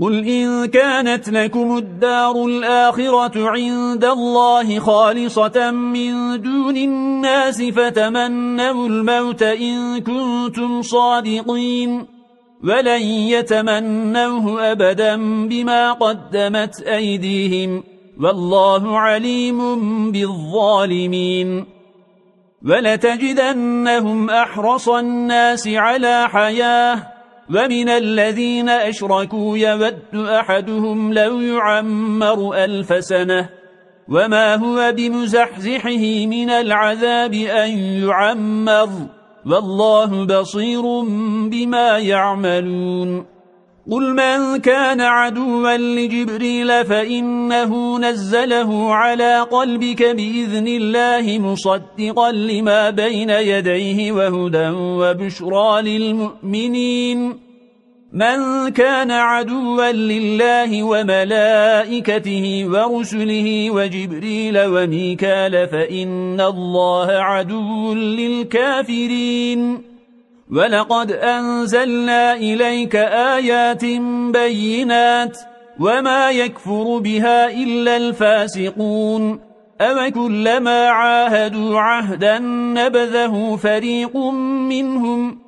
قل إن كانت لكم الدار الآخرة عند الله خالصة من دون الناس فتمنوا الموت إن كنتم صادقين ولن يتمنوه أبدا بما قدمت أيديهم والله عليم بالظالمين ولتجدنهم أحرص الناس على حياه ومن الذين أشركوا يود أحدهم لو يعمر ألف سنة وما هو بمزحزحه من العذاب أن يعمر والله بصير بما يعملون قل من كان عدوا لجبريل فإنه نزله على قلبك بإذن الله مصدقا لما بين يديه وهدى وبشرى للمؤمنين من كان عدوا لله وملائكته ورسله وجبريل وميكال فإن الله عدو للكافرين. ولقد أنزلنا إليك آيات بينات وما يكفر بها إلا الفاسقون. أو كلما عاهدوا عهدا نبذه فريق منهم